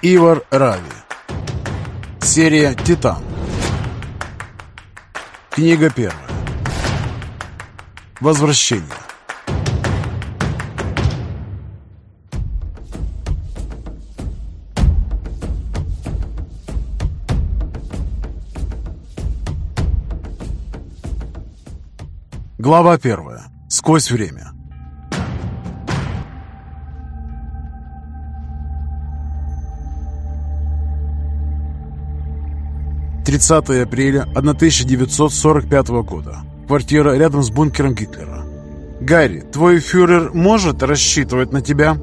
Ивар Рави. Серия «Титан». Книга первая. Возвращение. Глава первая. Сквозь время. 30 апреля 1945 года. Квартира рядом с бункером Гитлера. «Гарри, твой фюрер может рассчитывать на тебя?»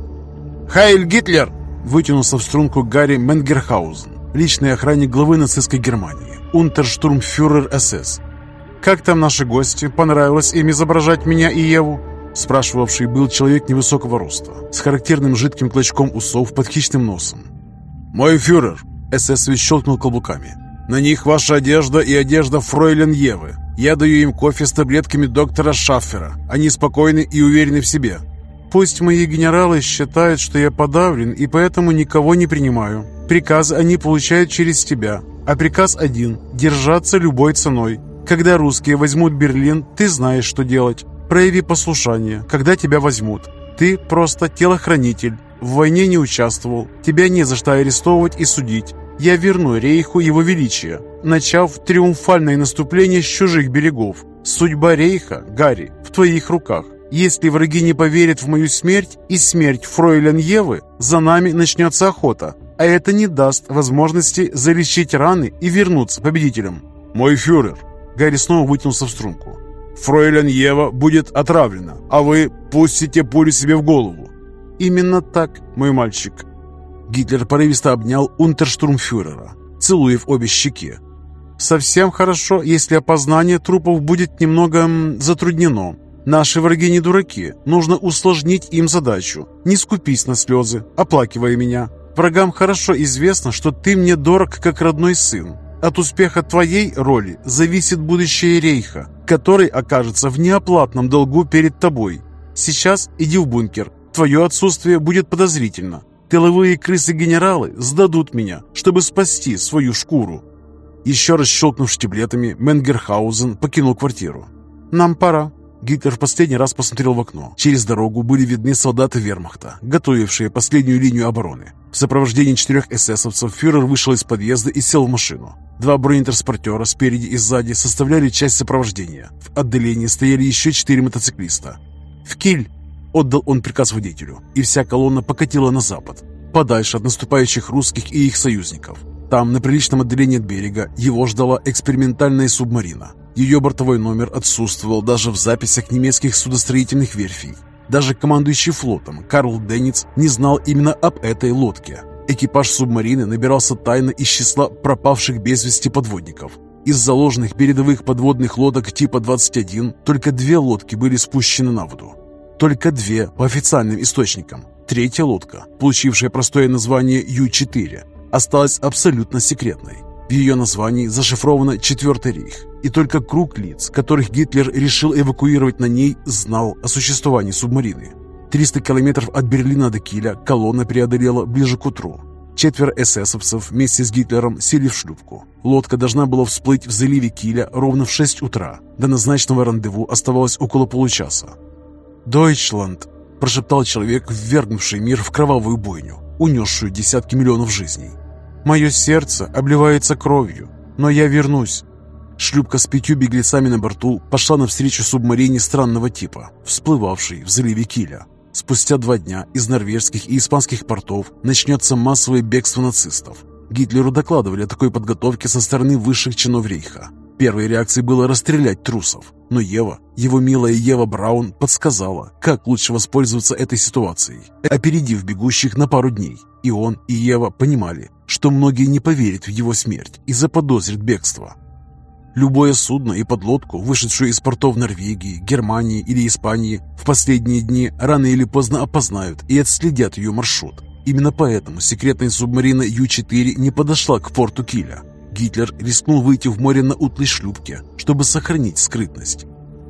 «Хайль Гитлер!» Вытянулся в струнку Гарри Менгерхаузен, личный охранник главы нацистской Германии, унтерштурмфюрер СС. «Как там наши гости? Понравилось им изображать меня и Еву?» Спрашивавший был человек невысокого роста, с характерным жидким клочком усов под хищным носом. «Мой фюрер!» СС щелкнул каблуками. На них ваша одежда и одежда фройлен Евы. Я даю им кофе с таблетками доктора Шаффера. Они спокойны и уверены в себе. Пусть мои генералы считают, что я подавлен и поэтому никого не принимаю. Приказ они получают через тебя. А приказ один – держаться любой ценой. Когда русские возьмут Берлин, ты знаешь, что делать. Прояви послушание, когда тебя возьмут. Ты просто телохранитель. В войне не участвовал. Тебя не за что арестовывать и судить. Я верну Рейху его величие, начав триумфальное наступление с чужих берегов. Судьба Рейха, Гарри, в твоих руках. Если враги не поверят в мою смерть и смерть фройлен Евы, за нами начнется охота, а это не даст возможности залечить раны и вернуться победителем. Мой фюрер, Гарри снова вытянулся в струнку. Фройлен Ева будет отравлена, а вы пустите пулю себе в голову. Именно так, мой мальчик. Гитлер порывисто обнял унтерштурмфюрера, целуя в обе щеки. «Совсем хорошо, если опознание трупов будет немного затруднено. Наши враги не дураки, нужно усложнить им задачу. Не скупись на слезы, оплакивая меня. Врагам хорошо известно, что ты мне дорог, как родной сын. От успеха твоей роли зависит будущее Рейха, который окажется в неоплатном долгу перед тобой. Сейчас иди в бункер. Твое отсутствие будет подозрительно. Тыловые крысы-генералы сдадут меня, чтобы спасти свою шкуру. Еще раз щелкнув штиблетами, Менгерхаузен покинул квартиру. «Нам пора». Гитлер в последний раз посмотрел в окно. Через дорогу были видны солдаты вермахта, готовившие последнюю линию обороны. В сопровождении четырех эсэсовцев фюрер вышел из подъезда и сел в машину. Два бронетранспортера спереди и сзади составляли часть сопровождения. В отдалении стояли еще четыре мотоциклиста. «В киль!» Отдал он приказ водителю, и вся колонна покатила на запад, подальше от наступающих русских и их союзников. Там, на приличном отдалении от берега, его ждала экспериментальная субмарина. Ее бортовой номер отсутствовал даже в записях немецких судостроительных верфей. Даже командующий флотом Карл Денниц не знал именно об этой лодке. Экипаж субмарины набирался тайно из числа пропавших без вести подводников. Из заложенных передовых подводных лодок типа 21 только две лодки были спущены на воду. Только две по официальным источникам. Третья лодка, получившая простое название Ю-4, осталась абсолютно секретной. В ее названии зашифровано «Четвертый рейх», и только круг лиц, которых Гитлер решил эвакуировать на ней, знал о существовании субмарины. 300 километров от Берлина до Киля колонна преодолела ближе к утру. Четверо эсэсовцев вместе с Гитлером сели в шлюпку. Лодка должна была всплыть в заливе Киля ровно в 6 утра. До назначенного рандеву оставалось около получаса. «Дойчланд!» – прошептал человек, ввергнувший мир в кровавую бойню, унесшую десятки миллионов жизней. «Мое сердце обливается кровью, но я вернусь». Шлюпка с пятью беглецами на борту пошла навстречу субмарине странного типа, всплывавшей в заливе Киля. Спустя два дня из норвежских и испанских портов начнется массовое бегство нацистов. Гитлеру докладывали о такой подготовке со стороны высших чинов рейха. Первой реакцией было расстрелять трусов, но Ева, его милая Ева Браун, подсказала, как лучше воспользоваться этой ситуацией, опередив бегущих на пару дней. И он, и Ева понимали, что многие не поверят в его смерть и заподозрят бегство. Любое судно и подлодку, вышедшую из портов Норвегии, Германии или Испании, в последние дни рано или поздно опознают и отследят ее маршрут. Именно поэтому секретная субмарина Ю-4 не подошла к порту Киля. Гитлер рискнул выйти в море на утлой шлюпке, чтобы сохранить скрытность.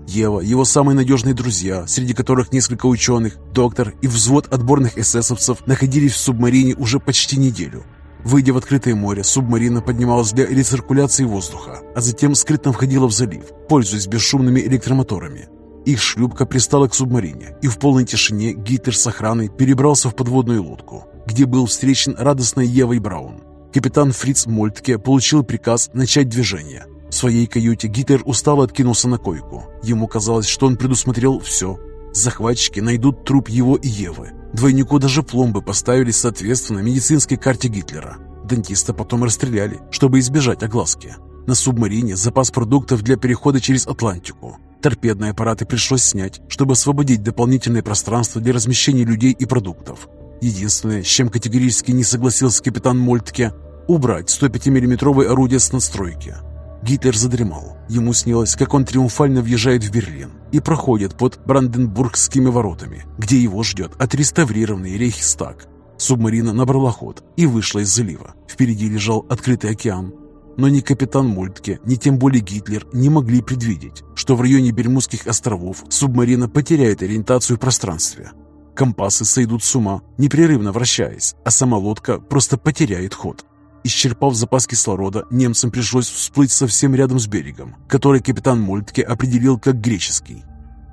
Ева, его самые надежные друзья, среди которых несколько ученых, доктор и взвод отборных эсэсовцев находились в субмарине уже почти неделю. Выйдя в открытое море, субмарина поднималась для рециркуляции воздуха, а затем скрытно входила в залив, пользуясь бесшумными электромоторами. Их шлюпка пристала к субмарине, и в полной тишине Гитлер с охраной перебрался в подводную лодку, где был встречен радостной Евой Браун. Капитан Фриц Мольтке получил приказ начать движение. В своей каюте Гитлер устало откинулся на койку. Ему казалось, что он предусмотрел все. Захватчики найдут труп его и Евы. Двойнику даже пломбы поставили соответственно медицинской карте Гитлера. Дантиста потом расстреляли, чтобы избежать огласки. На субмарине запас продуктов для перехода через Атлантику. Торпедные аппараты пришлось снять, чтобы освободить дополнительное пространство для размещения людей и продуктов. Единственное, с чем категорически не согласился капитан Мольтке, убрать 105 миллиметровое орудие с надстройки. Гитлер задремал. Ему снилось, как он триумфально въезжает в Берлин и проходит под Бранденбургскими воротами, где его ждет отреставрированный Рейхстаг. Субмарина набрала ход и вышла из залива. Впереди лежал открытый океан, но ни капитан Мольтке, ни тем более Гитлер не могли предвидеть, что в районе Бермудских островов субмарина потеряет ориентацию в пространстве. Компасы сойдут с ума, непрерывно вращаясь, а сама лодка просто потеряет ход. Исчерпав запас кислорода, немцам пришлось всплыть совсем рядом с берегом, который капитан Мольтке определил как греческий.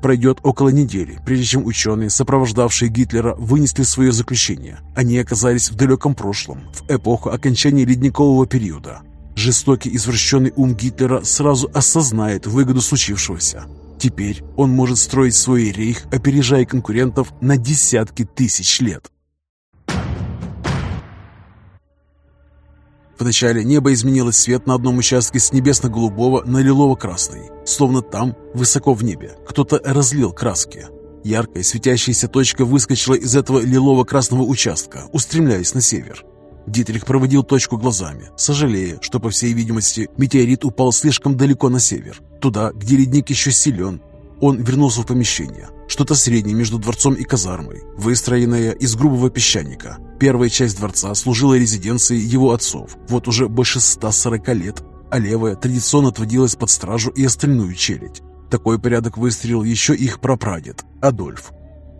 Пройдет около недели, прежде чем ученые, сопровождавшие Гитлера, вынесли свое заключение. Они оказались в далеком прошлом, в эпоху окончания ледникового периода, Жестокий извращенный ум Гитлера сразу осознает выгоду случившегося. Теперь он может строить свой рейх, опережая конкурентов на десятки тысяч лет. Вначале небо изменилось цвет на одном участке с небесно-голубого на лилово-красный, словно там, высоко в небе, кто-то разлил краски. Яркая светящаяся точка выскочила из этого лилово-красного участка, устремляясь на север. Дитрих проводил точку глазами, сожалея, что, по всей видимости, метеорит упал слишком далеко на север, туда, где ледник еще силен. Он вернулся в помещение, что-то среднее между дворцом и казармой, выстроенное из грубого песчаника. Первая часть дворца служила резиденцией его отцов, вот уже больше 140 лет, а левая традиционно отводилась под стражу и остальную челядь. Такой порядок выстроил еще их прапрадед, Адольф,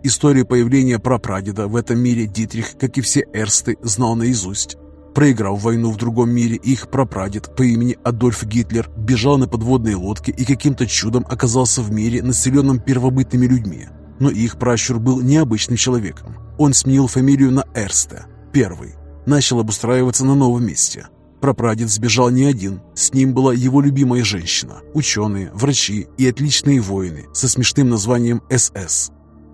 Историю появления прапрадеда в этом мире Дитрих, как и все эрсты, знал наизусть. Проиграв войну в другом мире, их прапрадед по имени Адольф Гитлер бежал на подводной лодке и каким-то чудом оказался в мире, населенном первобытными людьми. Но их пращур был необычным человеком. Он сменил фамилию на Эрсте, первый. Начал обустраиваться на новом месте. Прапрадед сбежал не один. С ним была его любимая женщина, ученые, врачи и отличные воины со смешным названием СС.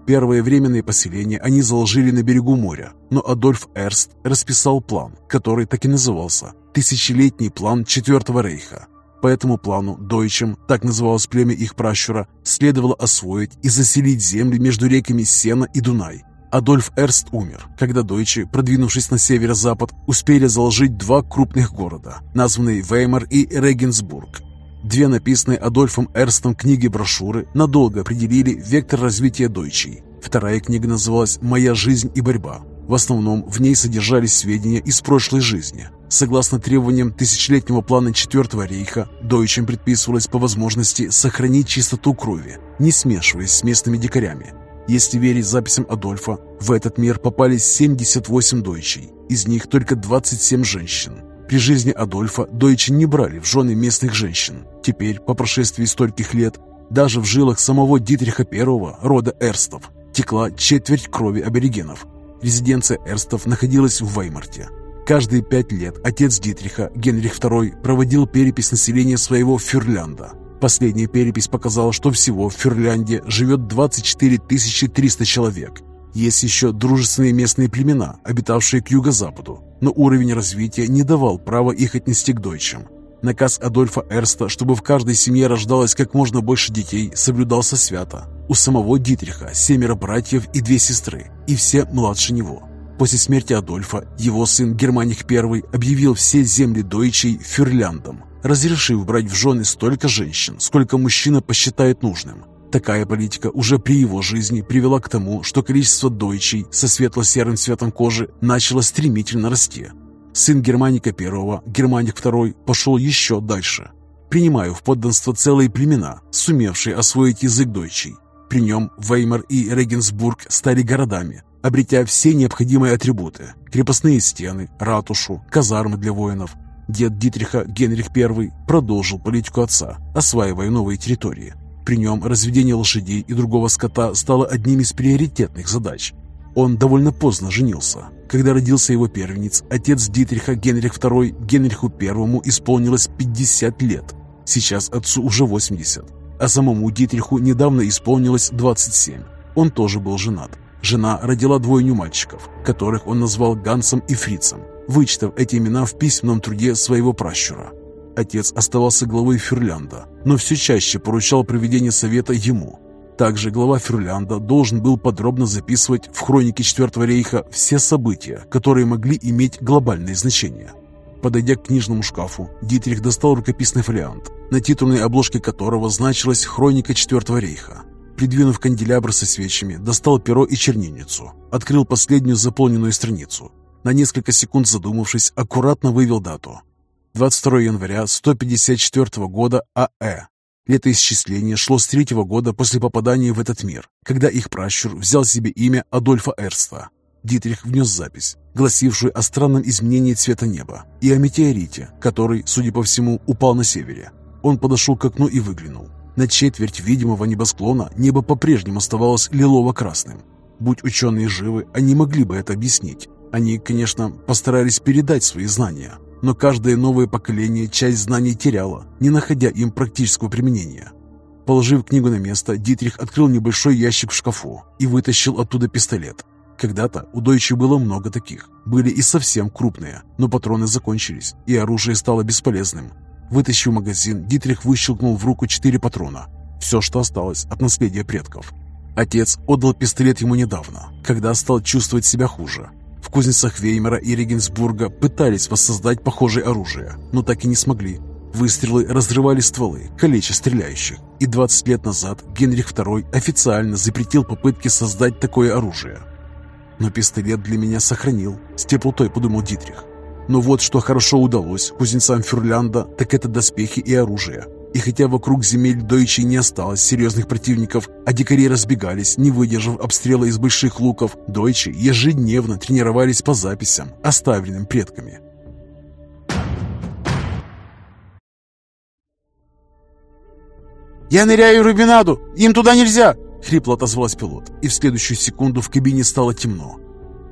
Первое временное поселение они заложили на берегу моря, но Адольф Эрст расписал план, который так и назывался «Тысячелетний план Четвертого Рейха». По этому плану дойчам, так называлось племя их пращура, следовало освоить и заселить земли между реками Сена и Дунай. Адольф Эрст умер, когда дойчи, продвинувшись на северо-запад, успели заложить два крупных города, названные Веймар и Регенсбург, Две написанные Адольфом Эрстом книги-брошюры надолго определили вектор развития дойчей. Вторая книга называлась «Моя жизнь и борьба». В основном в ней содержались сведения из прошлой жизни. Согласно требованиям тысячелетнего плана Четвертого рейха, дойчам предписывалось по возможности сохранить чистоту крови, не смешиваясь с местными дикарями. Если верить записям Адольфа, в этот мир попались 78 дойчей, из них только 27 женщин. При жизни Адольфа дойчи не брали в жены местных женщин. Теперь, по прошествии стольких лет, даже в жилах самого Дитриха I, рода Эрстов, текла четверть крови аборигенов. Резиденция Эрстов находилась в Веймарте. Каждые пять лет отец Дитриха, Генрих II, проводил перепись населения своего Фюрлянда. Последняя перепись показала, что всего в Фюрлянде живет 24 300 человек. Есть еще дружественные местные племена, обитавшие к юго-западу, но уровень развития не давал права их отнести к дойчам. Наказ Адольфа Эрста, чтобы в каждой семье рождалось как можно больше детей, соблюдался свято. У самого Дитриха семеро братьев и две сестры, и все младше него. После смерти Адольфа его сын Германик I объявил все земли дойчей фюрляндом, разрешив брать в жены столько женщин, сколько мужчина посчитает нужным. Такая политика уже при его жизни привела к тому, что количество дойчей со светло-серым цветом кожи начало стремительно расти. Сын Германика I, Германик II, пошел еще дальше, принимая в подданство целые племена, сумевшие освоить язык дойчей. При нем Веймар и Регенсбург стали городами, обретя все необходимые атрибуты – крепостные стены, ратушу, казармы для воинов. Дед Дитриха Генрих I продолжил политику отца, осваивая новые территории. При нем разведение лошадей и другого скота стало одним из приоритетных задач. Он довольно поздно женился. Когда родился его первенец, отец Дитриха Генрих II Генриху I исполнилось 50 лет. Сейчас отцу уже 80, а самому Дитриху недавно исполнилось 27. Он тоже был женат. Жена родила двойню мальчиков, которых он назвал Гансом и Фрицем, вычитав эти имена в письменном труде своего пращура. Отец оставался главой Фюрлянда, но все чаще поручал проведение совета ему. Также глава Фюрлянда должен был подробно записывать в хронике Четвертого рейха все события, которые могли иметь глобальное значение. Подойдя к книжному шкафу, Дитрих достал рукописный фолиант, на титульной обложке которого значилась «Хроника Четвертого рейха». Придвинув канделябр со свечами, достал перо и чернильницу. Открыл последнюю заполненную страницу. На несколько секунд задумавшись, аккуратно вывел дату. 22 января 154 года АЭ. Летоисчисление шло с третьего года после попадания в этот мир, когда их пращур взял себе имя Адольфа Эрста. Дитрих внес запись, гласившую о странном изменении цвета неба и о метеорите, который, судя по всему, упал на севере. Он подошел к окну и выглянул. На четверть видимого небосклона небо по-прежнему оставалось лилово-красным. Будь ученые живы, они могли бы это объяснить. Они, конечно, постарались передать свои знания, но каждое новое поколение часть знаний теряло, не находя им практического применения. Положив книгу на место, Дитрих открыл небольшой ящик в шкафу и вытащил оттуда пистолет. Когда-то у Дойчи было много таких. Были и совсем крупные, но патроны закончились, и оружие стало бесполезным. Вытащив магазин, Дитрих выщелкнул в руку четыре патрона. Все, что осталось от наследия предков. Отец отдал пистолет ему недавно, когда стал чувствовать себя хуже. В кузницах Веймера и Регенсбурга пытались воссоздать похожее оружие, но так и не смогли. Выстрелы разрывали стволы, калеча стреляющих. И 20 лет назад Генрих II официально запретил попытки создать такое оружие. Но пистолет для меня сохранил, с теплотой подумал Дитрих. Но вот что хорошо удалось кузнецам Фюрлянда, так это доспехи и оружие. И хотя вокруг земель Дойчи не осталось серьезных противников, а дикари разбегались, не выдержав обстрела из больших луков, Дойчи ежедневно тренировались по записям, оставленным предками. «Я ныряю Рубинаду! Им туда нельзя!» — хрипло отозвалась пилот, и в следующую секунду в кабине стало темно.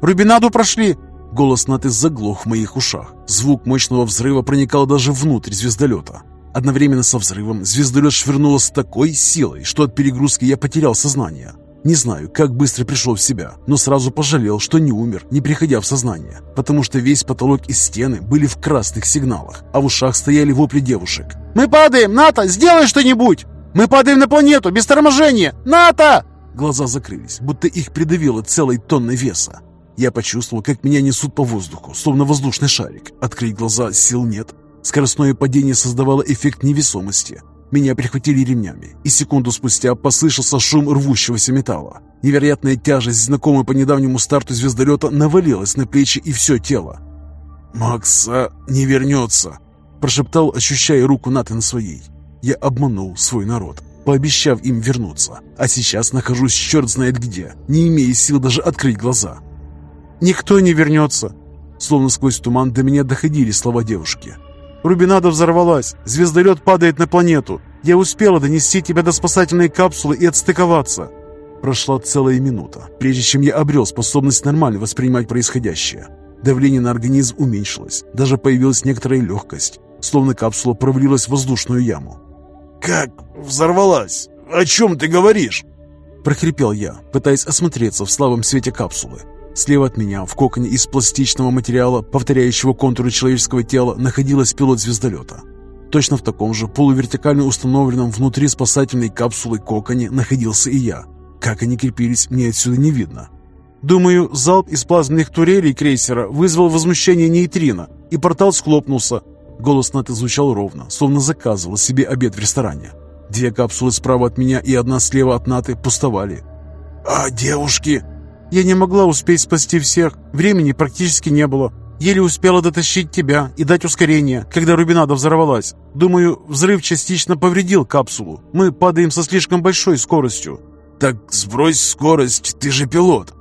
«Рубинаду прошли! Голос Наты заглох в моих ушах. Звук мощного взрыва проникал даже внутрь звездолета. Одновременно со взрывом звездолет швырнуло с такой силой, что от перегрузки я потерял сознание. Не знаю, как быстро пришел в себя, но сразу пожалел, что не умер, не приходя в сознание, потому что весь потолок и стены были в красных сигналах, а в ушах стояли вопли девушек. «Мы падаем! Ната, сделай что-нибудь! Мы падаем на планету без торможения! Ната!» Глаза закрылись, будто их придавило целой тонной веса. Я почувствовал, как меня несут по воздуху, словно воздушный шарик. Открыть глаза сил нет. Скоростное падение создавало эффект невесомости. Меня прихватили ремнями, и секунду спустя послышался шум рвущегося металла. Невероятная тяжесть, знакомая по недавнему старту звездолета, навалилась на плечи и все тело. «Макса не вернется», – прошептал, ощущая руку Ната на своей. Я обманул свой народ, пообещав им вернуться, а сейчас нахожусь черт знает где, не имея сил даже открыть глаза. Никто не вернется!» Словно сквозь туман до меня доходили слова девушки. «Рубинада взорвалась! Звездолет падает на планету! Я успела донести тебя до спасательной капсулы и отстыковаться!» Прошла целая минута, прежде чем я обрел способность нормально воспринимать происходящее. Давление на организм уменьшилось, даже появилась некоторая легкость, словно капсула провалилась в воздушную яму. «Как взорвалась? О чем ты говоришь?» прохрипел я, пытаясь осмотреться в слабом свете капсулы. Слева от меня, в коконе из пластичного материала, повторяющего контуры человеческого тела, находилась пилот звездолета. Точно в таком же полувертикально установленном внутри спасательной капсулы коконе находился и я. Как они крепились, мне отсюда не видно. Думаю, залп из плазменных турелей крейсера вызвал возмущение нейтрино, и портал схлопнулся. Голос Наты звучал ровно, словно заказывал себе обед в ресторане. Две капсулы справа от меня и одна слева от Наты пустовали. «А девушки?» Я не могла успеть спасти всех. Времени практически не было. Еле успела дотащить тебя и дать ускорение, когда Рубинада взорвалась. Думаю, взрыв частично повредил капсулу. Мы падаем со слишком большой скоростью. Так сбрось скорость, ты же пилот.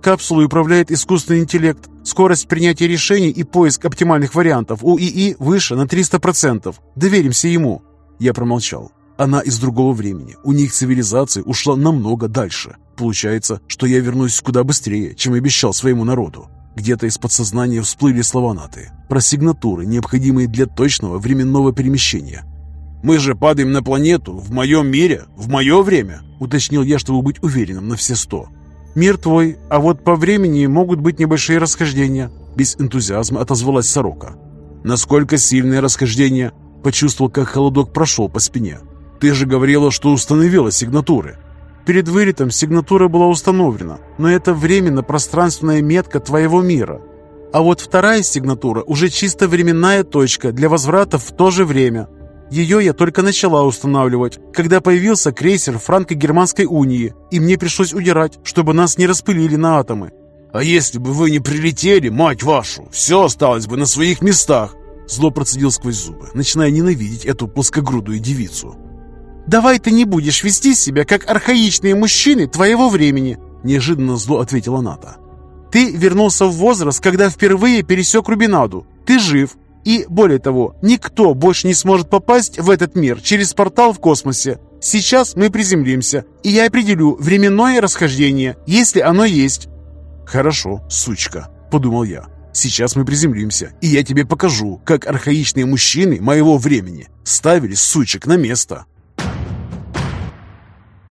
Капсулой управляет искусственный интеллект. Скорость принятия решений и поиск оптимальных вариантов у ИИ выше на 300%. Доверимся ему». Я промолчал. Она из другого времени. У них цивилизация ушла намного дальше. Получается, что я вернусь куда быстрее, чем обещал своему народу. Где-то из подсознания всплыли слова Наты про сигнатуры, необходимые для точного временного перемещения. «Мы же падаем на планету в моем мире, в мое время», уточнил я, чтобы быть уверенным на все сто. «Мир твой, а вот по времени могут быть небольшие расхождения», без энтузиазма отозвалась сорока. «Насколько сильное расхождение?» Почувствовал, как холодок прошел по спине. «Ты же говорила, что установила сигнатуры». «Перед вылетом сигнатура была установлена, но это временно-пространственная метка твоего мира. А вот вторая сигнатура уже чисто временная точка для возврата в то же время. Ее я только начала устанавливать, когда появился крейсер Франко-Германской унии, и мне пришлось удирать, чтобы нас не распылили на атомы. «А если бы вы не прилетели, мать вашу, все осталось бы на своих местах!» Зло процедил сквозь зубы, начиная ненавидеть эту плоскогрудую девицу. «Давай ты не будешь вести себя, как архаичные мужчины твоего времени!» Неожиданно зло ответила Ната. «Ты вернулся в возраст, когда впервые пересек Рубинаду. Ты жив, и, более того, никто больше не сможет попасть в этот мир через портал в космосе. Сейчас мы приземлимся, и я определю временное расхождение, если оно есть». «Хорошо, сучка», — подумал я. «Сейчас мы приземлимся, и я тебе покажу, как архаичные мужчины моего времени ставили сучек на место».